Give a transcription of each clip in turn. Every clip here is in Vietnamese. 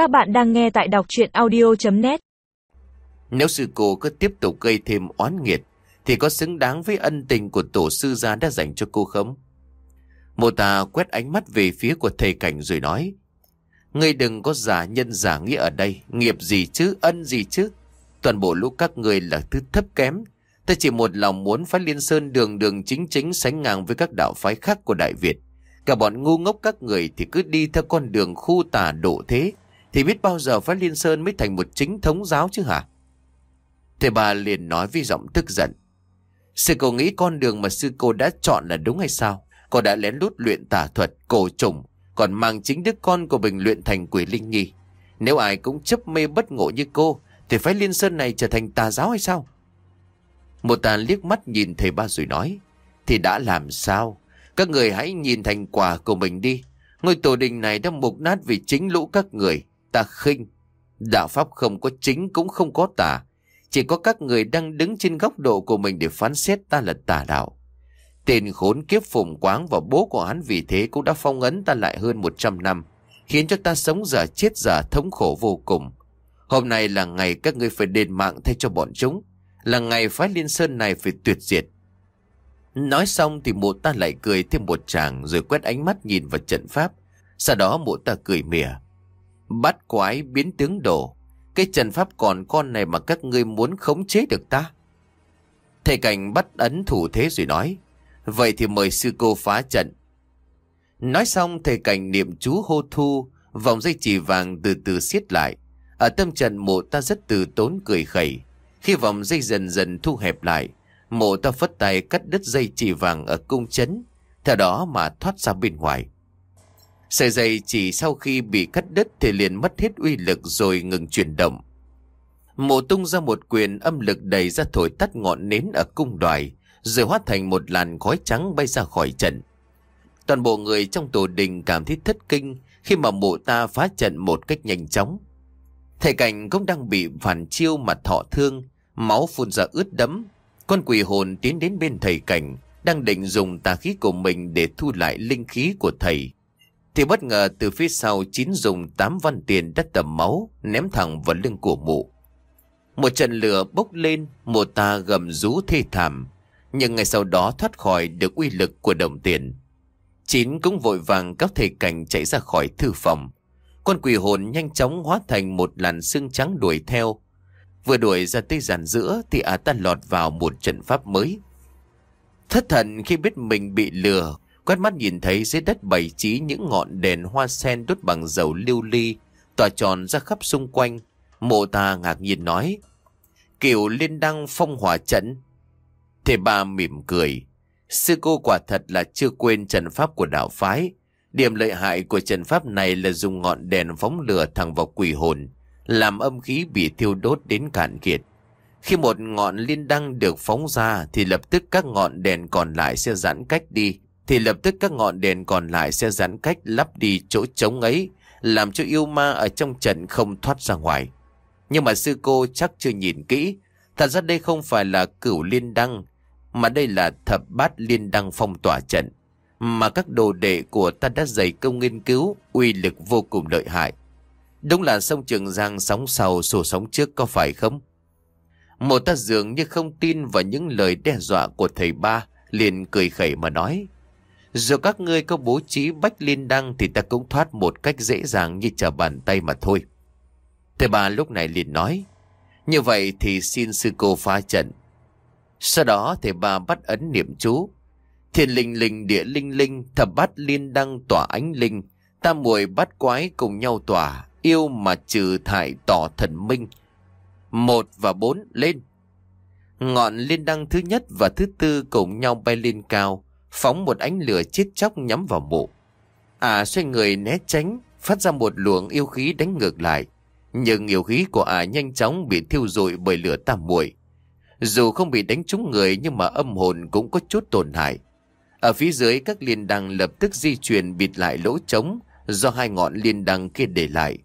Các bạn đang nghe tại đọc chuyện audio.net Nếu sư cô cứ tiếp tục gây thêm oán nghiệt Thì có xứng đáng với ân tình của tổ sư gia đã dành cho cô không? Mô ta quét ánh mắt về phía của thầy cảnh rồi nói Ngươi đừng có giả nhân giả nghĩa ở đây Nghiệp gì chứ, ân gì chứ? Toàn bộ lũ các người là thứ thấp kém. Ta chỉ một lòng muốn phái liên sơn đường đường chính chính sánh ngang với các đạo phái khác của Đại Việt. Cả bọn ngu ngốc các người thì cứ đi theo con đường khu tà độ thế. Thì biết bao giờ phái liên sơn mới thành một chính thống giáo chứ hả? Thầy bà liền nói với giọng tức giận. Sư cô nghĩ con đường mà sư cô đã chọn là đúng hay sao? Cô đã lén lút luyện tà thuật, cổ trùng Còn mang chính đứa con của mình luyện thành quỷ linh nhi. Nếu ai cũng chấp mê bất ngộ như cô Thì phái liên sơn này trở thành tà giáo hay sao? Một tàn liếc mắt nhìn thầy ba rồi nói Thì đã làm sao? Các người hãy nhìn thành quả của mình đi. Ngôi tổ đình này đã mục nát vì chính lũ các người. Ta khinh. Đạo Pháp không có chính cũng không có tà. Chỉ có các người đang đứng trên góc độ của mình để phán xét ta là tà đạo. Tên khốn kiếp phùng quáng và bố của hắn vì thế cũng đã phong ấn ta lại hơn 100 năm, Khiến cho ta sống giả chết giả thống khổ vô cùng. Hôm nay là ngày các ngươi phải đền mạng thay cho bọn chúng, Là ngày phái liên sơn này phải tuyệt diệt. Nói xong thì mụ ta lại cười thêm một tràng Rồi quét ánh mắt nhìn vào trận pháp. Sau đó mụ ta cười mỉa. Bắt quái biến tướng đổ. Cái trận pháp còn con này mà các ngươi muốn khống chế được ta? Thầy cảnh bắt ấn thủ thế rồi nói, Vậy thì mời sư cô phá trận. Nói xong, thầy cảnh niệm chú hô thu, Vòng dây chỉ vàng từ từ siết lại. Ở tâm trận, mộ ta rất từ tốn cười khẩy. Khi vòng dây dần dần thu hẹp lại, Mộ ta phất tay cắt đứt dây chỉ vàng ở cung chấn, Theo đó mà thoát ra bên ngoài. Sợi dây chỉ sau khi bị cắt đứt thì liền mất hết uy lực rồi ngừng chuyển động. Mộ tung ra một quyền âm lực đầy ra thổi tắt ngọn nến ở cung đoài, rồi hóa thành một làn khói trắng bay ra khỏi trận. Toàn bộ người trong tổ đình cảm thấy thất kinh khi mà mộ ta phá trận một cách nhanh chóng. Thầy cảnh cũng đang bị phản chiêu mà thọ thương, máu phun ra ướt đẫm. Con quỷ hồn tiến đến bên thầy cảnh, đang định dùng tà khí của mình để thu lại linh khí của thầy. Thì bất ngờ từ phía sau chín dùng tám văn tiền đất tầm máu ném thẳng vào lưng của mụ. Một trận lửa bốc lên, một ta gầm rú thê thảm, nhưng ngày sau đó thoát khỏi được uy lực của đồng tiền. Chín cũng vội vàng các thầy cảnh chạy ra khỏi thư phòng. Con quỷ hồn nhanh chóng hóa thành một làn xương trắng đuổi theo. Vừa đuổi ra tới giàn giữa thì à ta lọt vào một trận pháp mới. Thất thần khi biết mình bị lừa, quét mắt nhìn thấy dưới đất bày trí những ngọn đèn hoa sen đốt bằng dầu lưu ly, tỏa tròn ra khắp xung quanh. Mộ ta ngạc nhiên nói, kiểu liên đăng phong hỏa trận. Thầy ba mỉm cười, sư cô quả thật là chưa quên trận pháp của đạo phái. Điểm lợi hại của trận pháp này là dùng ngọn đèn phóng lửa thẳng vào quỷ hồn, làm âm khí bị thiêu đốt đến cạn kiệt. Khi một ngọn liên đăng được phóng ra thì lập tức các ngọn đèn còn lại sẽ giãn cách đi, thì lập tức các ngọn đèn còn lại sẽ giãn cách lắp đi chỗ trống ấy, làm cho yêu ma ở trong trận không thoát ra ngoài. Nhưng mà sư cô chắc chưa nhìn kỹ, thật ra đây không phải là cửu liên đăng, mà đây là thập bát liên đăng phong tỏa trận, mà các đồ đệ của ta đã dày công nghiên cứu, uy lực vô cùng lợi hại. Đúng là sông Trường Giang sóng sau sổ sóng trước có phải không? Một ta dường như không tin vào những lời đe dọa của thầy ba, liền cười khẩy mà nói. Dù các ngươi có bố trí bách liên đăng thì ta cũng thoát một cách dễ dàng như trở bàn tay mà thôi. Thầy bà lúc này liền nói. Như vậy thì xin sư cô phá trận. Sau đó thầy bà bắt ấn niệm chú. Thiên linh linh, địa linh linh, thập bát liên đăng tỏa ánh linh. Tam muội bắt quái cùng nhau tỏa. Yêu mà trừ thải tỏ thần minh. Một và bốn lên. Ngọn liên đăng thứ nhất và thứ tư cùng nhau bay lên cao phóng một ánh lửa chết chóc nhắm vào mộ. À xoay người né tránh, phát ra một luồng yêu khí đánh ngược lại. Nhưng yêu khí của à nhanh chóng bị thiêu rụi bởi lửa tam muội. Dù không bị đánh trúng người nhưng mà âm hồn cũng có chút tổn hại. Ở phía dưới các liên đăng lập tức di chuyển bịt lại lỗ trống do hai ngọn liên đăng kia để lại.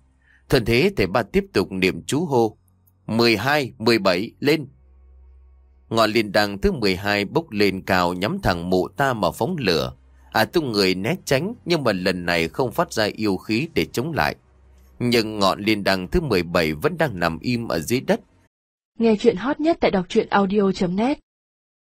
Thuần thế thầy ba tiếp tục niệm chú hô. 12, 17, lên. Ngọn liên đăng thứ 12 bốc lên cao nhắm thẳng mụ ta mà phóng lửa. À tung người né tránh, nhưng mà lần này không phát ra yêu khí để chống lại. Nhưng ngọn liên đăng thứ 17 vẫn đang nằm im ở dưới đất. Nghe chuyện hot nhất tại đọc truyện audio.net